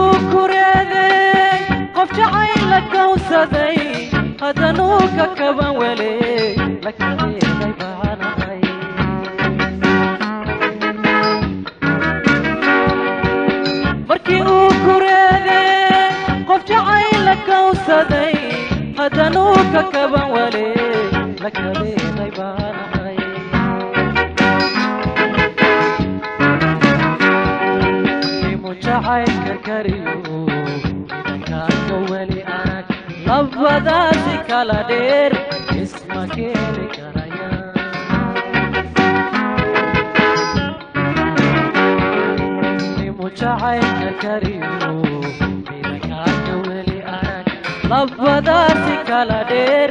uu kureeday qof jacayl la kawsaday haddanuu ka kaban wele markii uu kureeday qof jacayl la kawsaday haddanuu ka kaban wele labadaasi kala dheer isma keeni karaya imu jacaylka kariyo idankaanka weli arag labadaasi kala dheer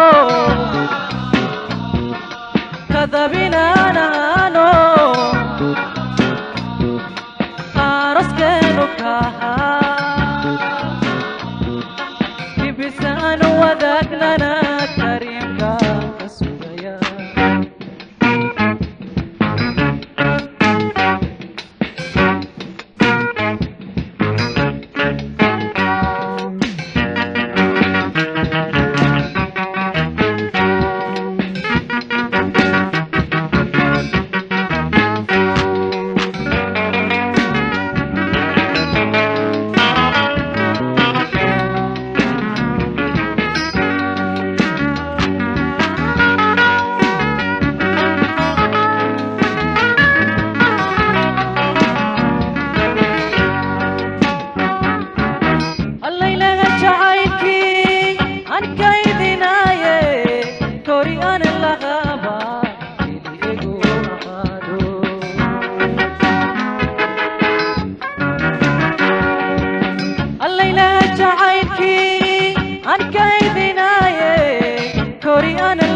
kaaho kadabinaanaano araskeenu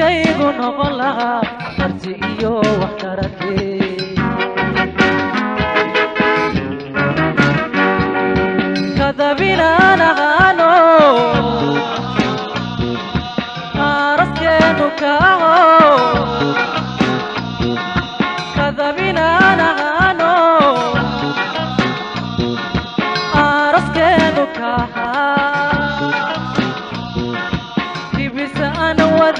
kiilkaygu noqon lahaa karti iyo wax